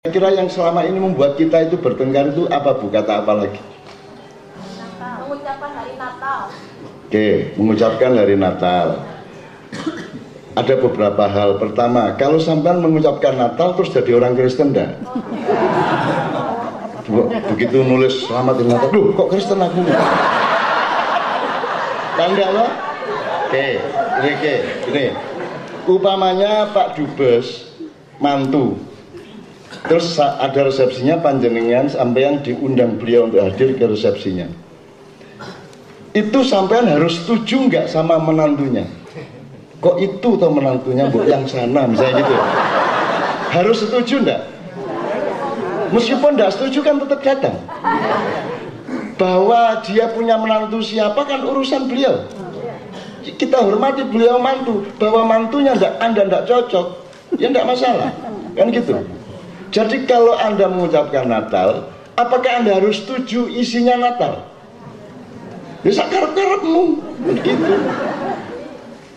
Kira yang selama ini membuat kita itu bertengkar itu apa bu? Kata apa lagi? Mengucapkan hari Natal. Oke, mengucapkan hari Natal. Ada beberapa hal. Pertama, kalau sampai mengucapkan Natal terus jadi orang Kristen enggak? Begitu nulis selamat hari Natal, duh kok Kristen aku? Tanda lo? Oke, ini oke, ini. Upamanya Pak Dubes mantu Terus ada resepsinya panjenengan sampean diundang beliau untuk hadir ke resepsinya. Itu sampean harus setuju nggak sama menantunya? Kok itu atau menantunya bu yang sana misalnya gitu? Harus setuju nggak? Meskipun nggak setuju kan tetap datang. Bahwa dia punya menantu siapa kan urusan beliau. Kita hormati beliau mantu. Bahwa mantunya enggak, anda nggak cocok, ya nggak masalah. Kan gitu. Jadi kalau Anda mengucapkan Natal, apakah Anda harus setuju isinya Natal? Bisa ya, karep-karepmu, begitu.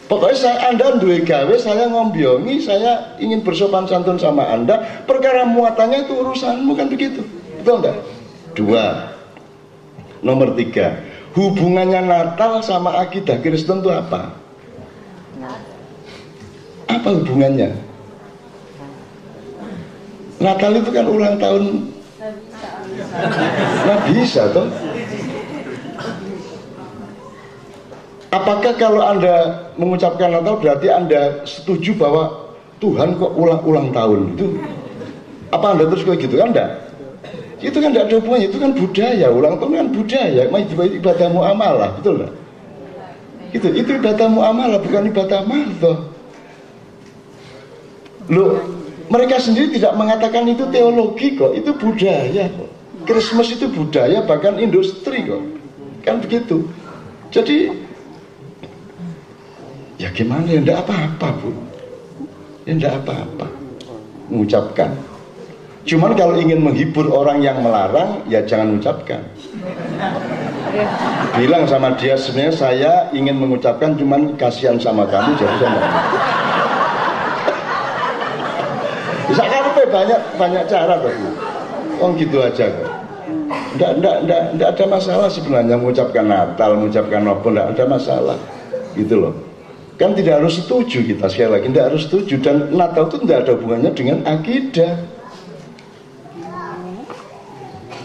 Pokoknya saya, Anda duwe gawe, saya ngombyongi, saya ingin bersopan santun sama Anda, perkara muatannya itu urusanmu kan begitu. Betul enggak? Dua. Nomor tiga, hubungannya Natal sama akidah Kristen itu apa? Apa hubungannya? Natal itu kan ulang tahun. Nah bisa toh. Apakah kalau Anda mengucapkan Natal berarti Anda setuju bahwa Tuhan kok ulang-ulang tahun? Itu apa Anda terus kayak gitu kan? Enggak? Itu kan tidak ada hubungannya, itu kan budaya, ulang tahun kan budaya, ibadah muamalah, betul enggak? Itu, itu ibadah muamalah, bukan ibadah martoh. Loh, mereka sendiri tidak mengatakan itu teologi kok, itu budaya kok. Christmas itu budaya bahkan industri kok. Kan begitu. Jadi ya gimana ya enggak apa-apa bu. Ya enggak apa-apa. Mengucapkan. Cuman kalau ingin menghibur orang yang melarang, ya jangan ucapkan. Bilang sama dia sebenarnya saya ingin mengucapkan cuman kasihan sama kamu jadi saya bisa karpe banyak banyak cara tuh. Oh gitu aja kok. Nggak, nggak, nggak, nggak ada masalah sebenarnya mengucapkan Natal, mengucapkan apa, nggak ada masalah. Gitu loh. Kan tidak harus setuju kita sekali lagi, tidak harus setuju. Dan Natal itu tidak ada hubungannya dengan akidah.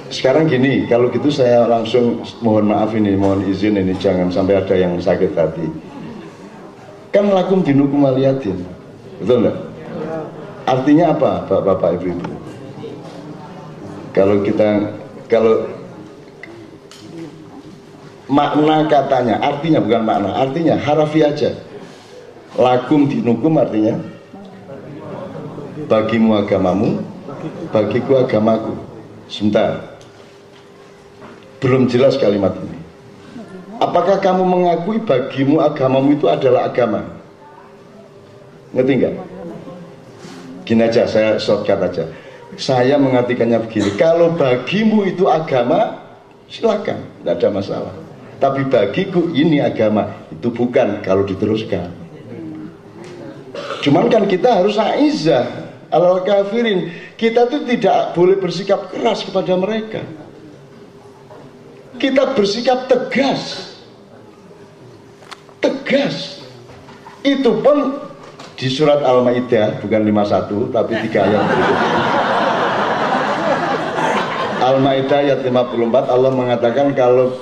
Sekarang gini, kalau gitu saya langsung mohon maaf ini, mohon izin ini, jangan sampai ada yang sakit hati. Kan lakum dinukum aliyatin, betul nggak? Artinya apa, Bapak-bapak Ibu-ibu? Kalau kita kalau makna katanya, artinya bukan makna, artinya harafi aja. Lakum dinukum artinya bagimu agamamu, bagiku agamaku. Sebentar. Belum jelas kalimat ini. Apakah kamu mengakui bagimu agamamu itu adalah agama? Ngerti enggak? Gini aja, saya shortcut aja. Saya mengartikannya begini, kalau bagimu itu agama, silakan, tidak ada masalah. Tapi bagiku ini agama, itu bukan kalau diteruskan. Cuman kan kita harus aizah alal kafirin. Kita tuh tidak boleh bersikap keras kepada mereka. Kita bersikap tegas. Tegas. Itu pun di surat Al-Maidah bukan 51 tapi tiga ayat berikutnya. Al-Maidah ayat 54 Allah mengatakan kalau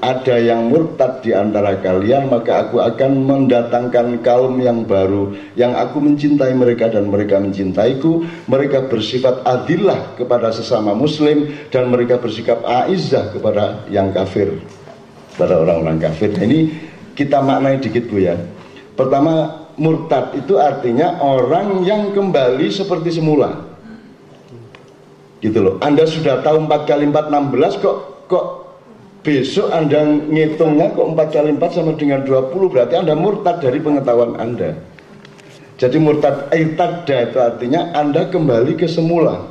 ada yang murtad di antara kalian maka aku akan mendatangkan kaum yang baru yang aku mencintai mereka dan mereka mencintaiku. Mereka bersifat adillah kepada sesama muslim dan mereka bersikap aizah kepada yang kafir. Pada orang-orang kafir. Nah, ini kita maknai dikit bu ya. Pertama murtad itu artinya orang yang kembali seperti semula. Gitu loh. Anda sudah tahu 4 kali 4 16 kok kok besok anda ngitungnya kok 4 kali 4 sama dengan 20 berarti anda murtad dari pengetahuan anda. Jadi murtad irtadda itu artinya anda kembali ke semula.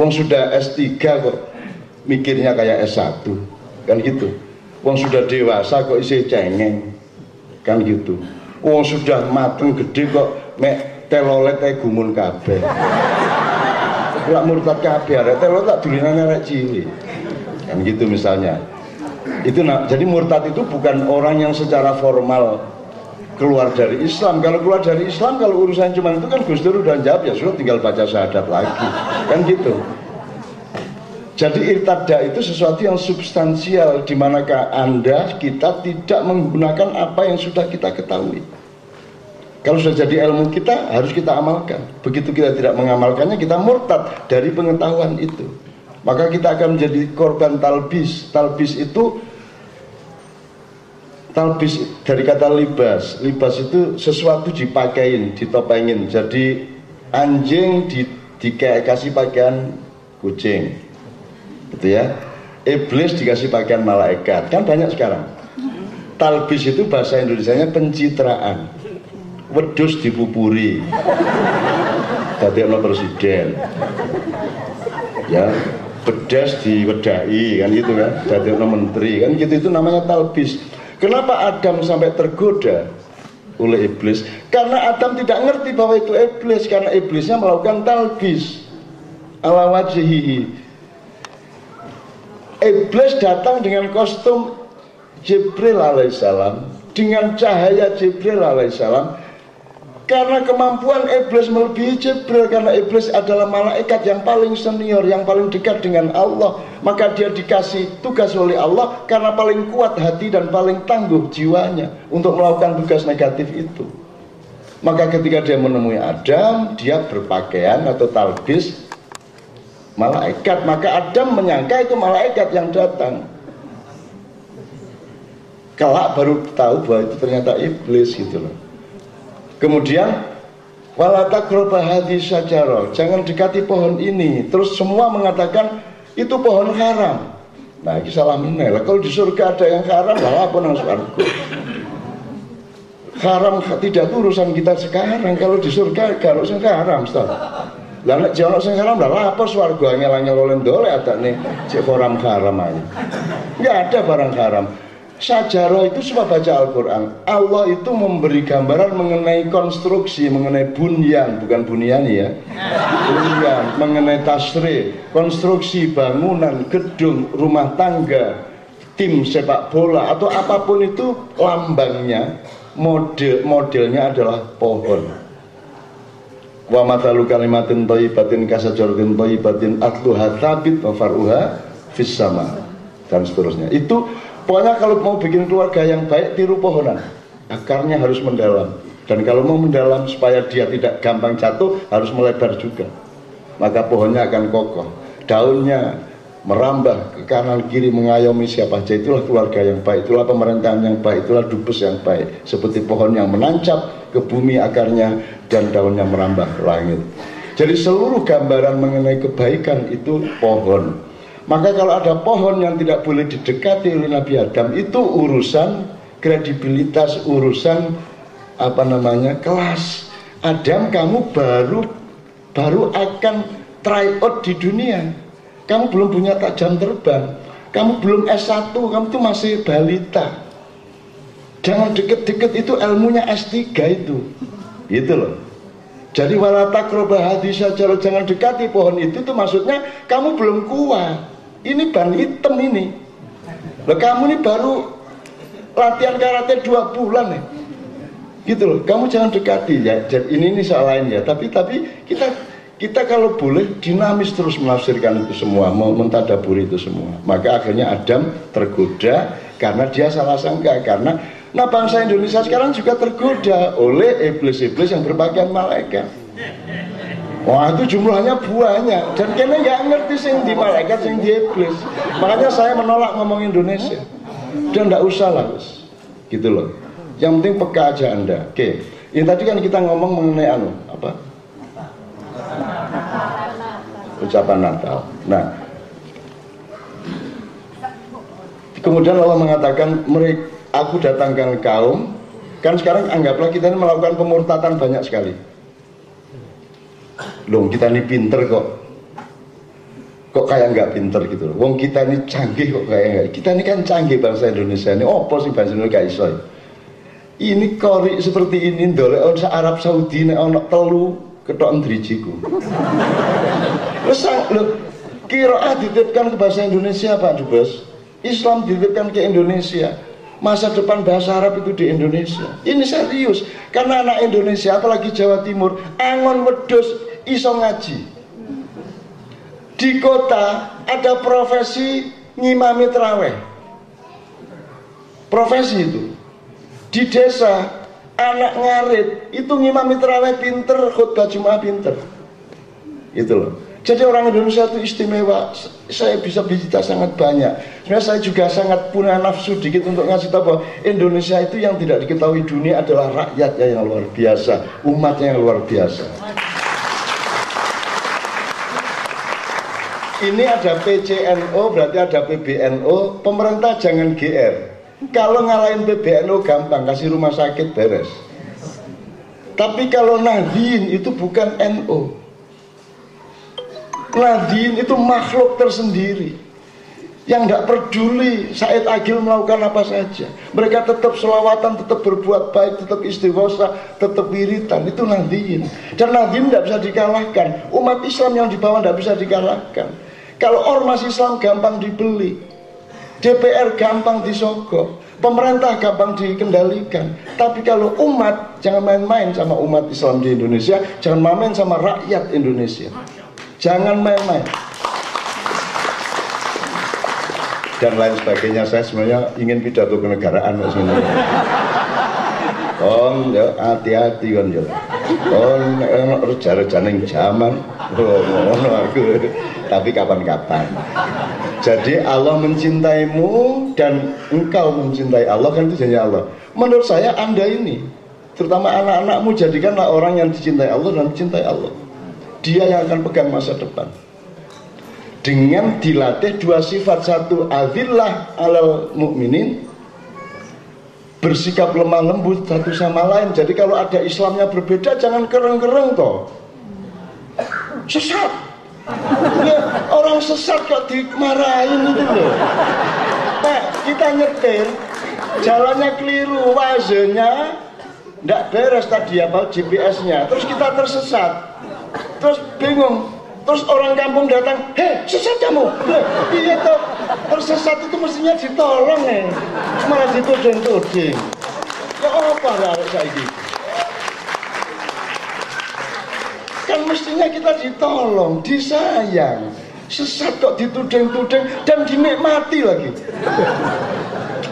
Wong sudah S3 kok mikirnya kayak S1 kan gitu. Wong sudah dewasa kok isi cengeng kan gitu Wong sudah mateng gede kok. Mek telolet kayak gumun kabeh. lak murtad kabeh arek lo tak dulinan arek cilik. Kan gitu misalnya. Itu nah, jadi murtad itu bukan orang yang secara formal keluar dari Islam. Kalau keluar dari Islam kalau urusan cuma itu kan Gus Dur udah jawab ya sudah tinggal baca syahadat lagi. Kan gitu jadi irtada itu sesuatu yang substansial di manakah Anda kita tidak menggunakan apa yang sudah kita ketahui. Kalau sudah jadi ilmu kita harus kita amalkan. Begitu kita tidak mengamalkannya kita murtad dari pengetahuan itu. Maka kita akan menjadi korban talbis. Talbis itu talbis dari kata libas. Libas itu sesuatu dipakein ditopengin. Jadi anjing di, dikasih pakaian kucing gitu ya. Iblis dikasih pakaian malaikat. Kan banyak sekarang. Talbis itu bahasa Indonesia nya pencitraan. Wedus dipupuri. Tadi presiden. Ya bedas diwedai kan gitu kan. Jadi menteri kan gitu. Itu namanya talbis. Kenapa Adam sampai tergoda oleh iblis? Karena Adam tidak ngerti bahwa itu iblis. Karena iblisnya melakukan talbis. Ala wajhihi. Iblis datang dengan kostum Jibril alaihissalam dengan cahaya Jibril alaihissalam. Karena kemampuan iblis melebihi Jibril karena iblis adalah malaikat yang paling senior yang paling dekat dengan Allah maka dia dikasih tugas oleh Allah karena paling kuat hati dan paling tangguh jiwanya untuk melakukan tugas negatif itu. Maka ketika dia menemui Adam dia berpakaian atau talbis malaikat maka Adam menyangka itu malaikat yang datang kelak baru tahu bahwa itu ternyata iblis gitu loh Kemudian walata hadi sajaro, jangan dekati pohon ini. Terus semua mengatakan itu pohon haram. Nah, ini salah. Kalau di surga ada yang haram, lah apa nang? Haram tidak urusan kita sekarang. Kalau di surga kalau haram, Ustaz. Lah nek jono sing haram lah apa swarga angel-angel oleh dole ada nih cek haram haram aja. Enggak ada barang haram. Sajarah itu semua baca Al-Quran Allah itu memberi gambaran mengenai konstruksi Mengenai bunyan, bukan bunyan ya Bunyan, mengenai tasri Konstruksi bangunan, gedung, rumah tangga Tim sepak bola Atau apa pun itu lambangnya Model Modelnya adalah pohon Wa matalu kalimatin toyibatin kasajaratin toyibatin Atluha tabit wa faruha fis sama Dan seterusnya Itu Pokoknya kalau mau bikin keluarga yang baik tiru pohonan. Akarnya harus mendalam. Dan kalau mau mendalam supaya dia tidak gampang jatuh harus melebar juga. Maka pohonnya akan kokoh. Daunnya merambah ke kanan kiri mengayomi siapa saja itulah keluarga yang baik itulah pemerintahan yang baik itulah dubes yang baik seperti pohon yang menancap ke bumi akarnya dan daunnya merambah ke langit jadi seluruh gambaran mengenai kebaikan itu pohon maka kalau ada pohon yang tidak boleh didekati oleh Nabi Adam itu urusan kredibilitas, urusan apa namanya kelas. Adam kamu baru baru akan try out di dunia. Kamu belum punya tajam terbang. Kamu belum S1, kamu tuh masih balita. Jangan deket-deket itu ilmunya S3 itu. Gitu loh. Jadi walatak hadi saja jangan dekati pohon itu tuh maksudnya kamu belum kuat ini ban hitam ini Loh, kamu ini baru latihan karate dua bulan nih gitu loh kamu jangan dekati ya ini ini soal lain ya tapi tapi kita kita kalau boleh dinamis terus menafsirkan itu semua mau mentadaburi itu semua maka akhirnya Adam tergoda karena dia salah sangka karena nah bangsa Indonesia sekarang juga tergoda oleh iblis-iblis yang berpakaian malaikat Wah itu jumlahnya banyak dan kena nggak ngerti sing di malaikat sing di iblis. Makanya saya menolak ngomong Indonesia. Dan nggak usah lah, gitu loh. Yang penting peka aja anda. Oke, ini tadi kan kita ngomong mengenai anu apa? Ucapan Natal. Nah, kemudian Allah mengatakan aku datangkan kaum. Kan sekarang anggaplah kita ini melakukan pemurtatan banyak sekali. Loh kita ini pinter kok. Kok kayak nggak pinter gitu loh. Wong kita ini canggih kok kayak nggak. Kita ini kan canggih bangsa Indonesia ini. Apa sih bangsa Indonesia? Iso. Ini kori seperti ini dole Arab Saudi nek ono telu ketok ndrijiku Besar loh, kiroah dititipkan ke bahasa Indonesia Pak Dubes. Islam dititipkan ke Indonesia. Masa depan bahasa Arab itu di Indonesia. Ini serius. Karena anak Indonesia, apalagi Jawa Timur, angon wedus iso ngaji. Di kota ada profesi ngimami terawih. Profesi itu. Di desa anak ngarit itu ngimami terawih pinter, khutbah Jumat pinter. Itu loh. Jadi orang Indonesia itu istimewa. Saya bisa bicara sangat banyak. Sebenarnya saya juga sangat punya nafsu dikit untuk ngasih tahu bahwa Indonesia itu yang tidak diketahui dunia adalah rakyatnya yang luar biasa, umatnya yang luar biasa. Ini ada PCNO, berarti ada PBNO. Pemerintah jangan GR. Kalau ngalahin PBNO gampang, kasih rumah sakit beres. Tapi kalau Nahdien itu bukan NO. Nahdien itu makhluk tersendiri. Yang tidak peduli Said Agil melakukan apa saja. Mereka tetap selawatan, tetap berbuat baik tetap istighosah, tetap wiritan itu Nahdien dan Nahdien tidak bisa dikalahkan. Umat Islam yang di bawah tidak bisa dikalahkan. Kalau ormas Islam gampang dibeli DPR gampang disogok pemerintah gampang dikendalikan tapi kalau umat jangan main-main sama umat Islam di Indonesia jangan main-main sama rakyat Indonesia jangan main-main dan lain sebagainya saya sebenarnya ingin pidato kenegaraan sebenarnya Oh, ya hati-hati kan ya. Oh, nek reja-reja ning jaman. Oh, aku. Tapi kapan-kapan. Jadi Allah mencintaimu dan engkau mencintai Allah kan itu janji Allah. Menurut saya Anda ini, terutama anak-anakmu jadikanlah orang yang dicintai Allah dan mencintai Allah. Dia yang akan pegang masa depan. Dengan dilatih dua sifat satu azillah alal mukminin bersikap lemah lembut satu sama lain. Jadi kalau ada Islamnya berbeda jangan kereng-kereng toh. Sesat. Orang sesat kok dimarahin itu loh. Pak, kita nyetir jalannya keliru, wazirnya tidak beres tadi apa GPS-nya. Terus kita tersesat. Terus bingung. Terus orang kampung datang, hei sesat kamu. Iya toh, tersesat itu mestinya ditolong nih. Malah dituding-tuding. Ya apa lah saya gitu. Kan mestinya kita ditolong, disayang. Sesat kok dituding-tuding dan dinikmati lagi.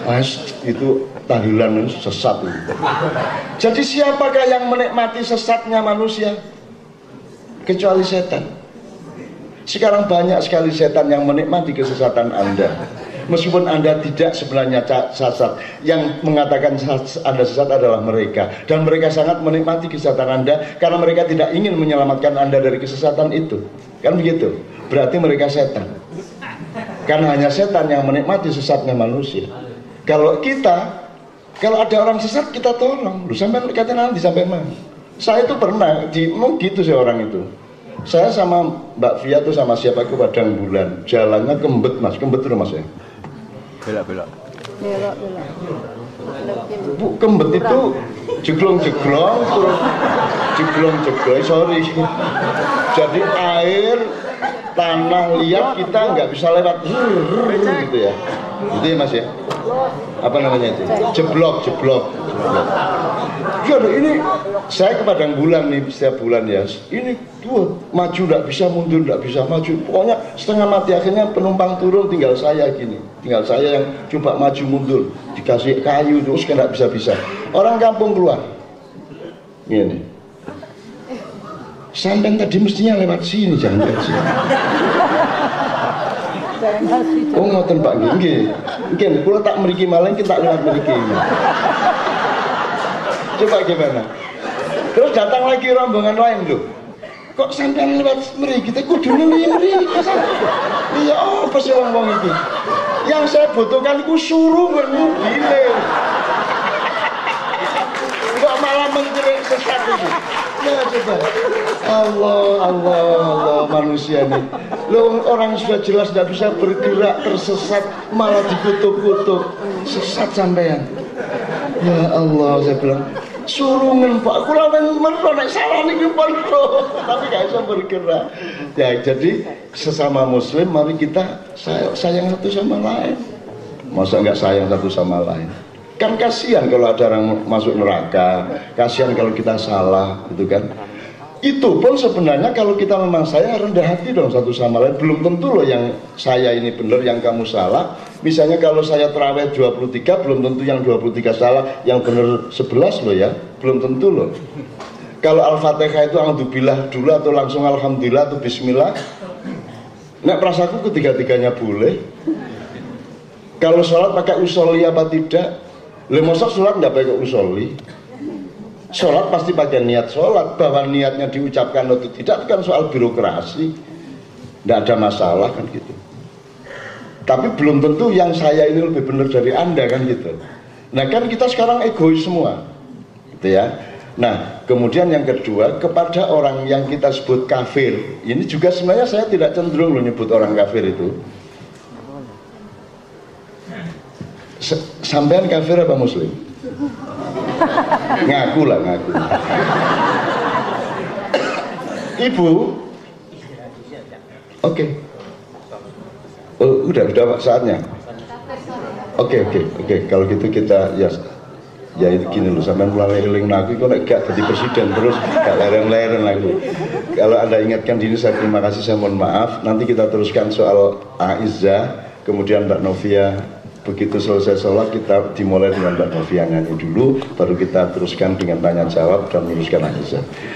Mas, itu tahlilan sesat. Jadi siapakah yang menikmati sesatnya manusia? Kecuali setan. Sekarang banyak sekali setan yang menikmati kesesatan Anda. Meskipun Anda tidak sebenarnya sesat, yang mengatakan Anda sesat adalah mereka. Dan mereka sangat menikmati kesesatan Anda karena mereka tidak ingin menyelamatkan Anda dari kesesatan itu. Kan begitu? Berarti mereka setan. Karena hanya setan yang menikmati sesatnya manusia. Kalau kita, kalau ada orang sesat kita tolong. Lu sampai kata nanti sampai mana? Saya itu pernah di, mau gitu sih orang itu. Saya sama Mbak Fia tuh sama siapa ke Padang Bulan. Jalannya kembet mas, kembet tuh mas ya. Belok belok. belok belok Bu kembet itu jeglong jeglong terus jeglong jeglong sorry. Jadi air tanah liat kita nggak bisa lewat gitu ya. Itu ya mas ya. Apa namanya itu? Jeblok jeblok. jeblok. Ya ini saya ke Padang Bulan nih setiap bulan ya. Ini tuh maju nggak bisa mundur nggak bisa maju. Pokoknya setengah mati akhirnya penumpang turun tinggal saya gini. Tinggal saya yang coba maju mundur dikasih kayu terus kan nggak bisa bisa. Orang kampung keluar. Ini. Sampai tadi mestinya lewat sini jangan lewat sini. Oh ngoten Pak nggih nggih. Nggih kula tak mriki malah kita lewat mriki. Coba gimana? Terus datang lagi rombongan lain loh. Kok sampean lewat mriki kita kudu nuli mriki. Iya apa sih iki? Yang saya butuhkan ku suruh ngene. Kok malah menjerit sesat itu? Ya coba. Allah, Allah, Allah manusia nih. Lo orang sudah jelas tidak bisa bergerak tersesat malah dikutuk-kutuk sesat sampean. Ya Allah saya bilang surungen Pak kula men mergo nek salah niki tapi gak bisa bergerak. Ya jadi sesama muslim mari kita sayang satu sama lain. Masa nggak sayang satu sama lain? Kan kasihan kalau ada orang masuk neraka. Kasihan kalau kita salah gitu kan itu pun sebenarnya kalau kita memang saya rendah hati dong satu sama lain. Belum tentu loh yang saya ini benar yang kamu salah. Misalnya kalau saya terawih 23 belum tentu yang 23 salah. Yang benar 11 loh ya. Belum tentu loh. Kalau Al-Fatihah itu Alhamdulillah dulu atau langsung Alhamdulillah atau Bismillah. Nek perasaku ketiga-tiganya boleh. Kalau sholat pakai usoli apa tidak? Lemosok sholat nggak pakai usoli sholat pasti pakai niat sholat. Bahwa niatnya diucapkan atau tidak kan soal birokrasi. Tidak ada masalah kan gitu. Tapi belum tentu yang saya ini lebih benar dari anda kan gitu. Nah kan kita sekarang egois semua. Gitu ya. Nah kemudian yang kedua kepada orang yang kita sebut kafir. Ini juga sebenarnya saya tidak cenderung loh nyebut orang kafir itu. Sampean kafir apa muslim ngaku lah ngaku. Ibu? Oke. Okay. oh, udah udah saatnya? Oke okay, oke okay, oke. Okay. kalau gitu kita ya ya itu gini loh. Sampai mulai lering lagi kok gak jadi presiden terus gak leren-leren lagi kalau anda ingatkan dini saya terima kasih. Saya mohon maaf. Nanti kita teruskan soal Aiza kemudian Mbak Novia begitu selesai sholat kita dimulai dengan Mbak Novia nyanyi dulu baru kita teruskan dengan tanya jawab dan meneruskan Aisyah